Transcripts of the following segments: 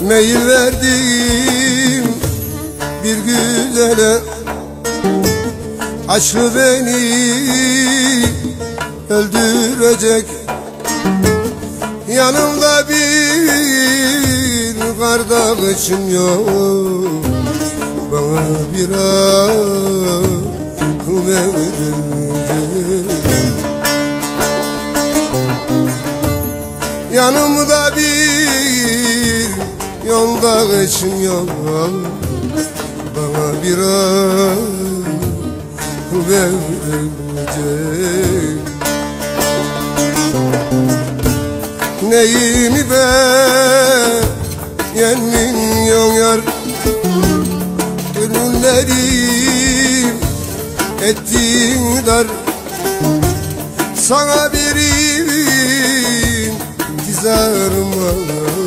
Meyil verdim bir güzele. Aşkı beni öldürecek. Yanımda bir kardeşim yok. Bana bir akıl verecek Yanımda bir yolda eşim yok Bana bir akıl verecek Neyimi beğenmiyorsun yar Gönüllerim ettiğin dar. Sana birim dizarım var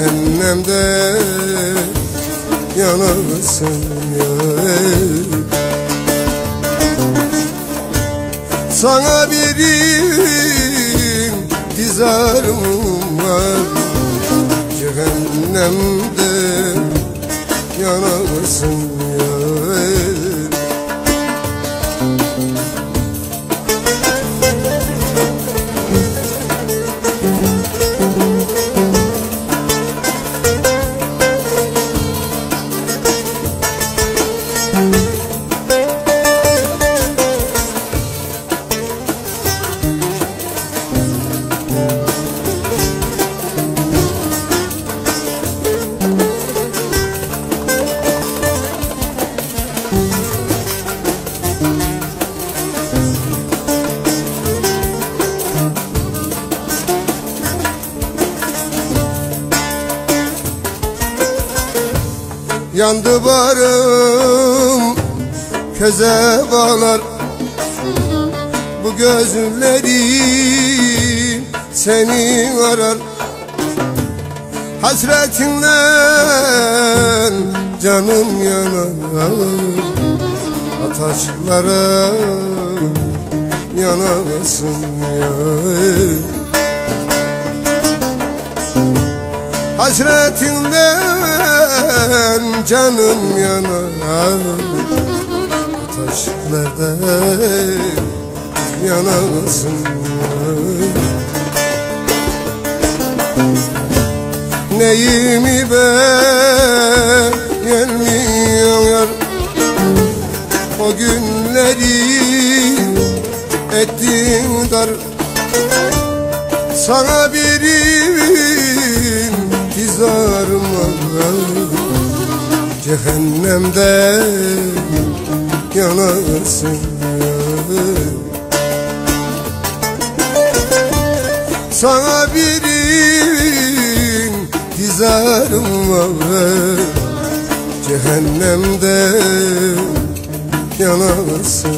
Cehennemde yanarsın ya Sana birim dizarım var. Cehennemde yanarsın Yandı barım köze bağlar. Bu gözlerim seni arar. Hasretinden canım yanar. Ataşlara yanasın. ya Hasretinden canım yanar. Taşlarda yanasın. Neyimi beğenmiyor yar O günleri ettiğin dar. Sana birim Cehennemde yanarsın Sana birim tizarım var. Cehennemde yanarsın